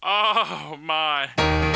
Oh my.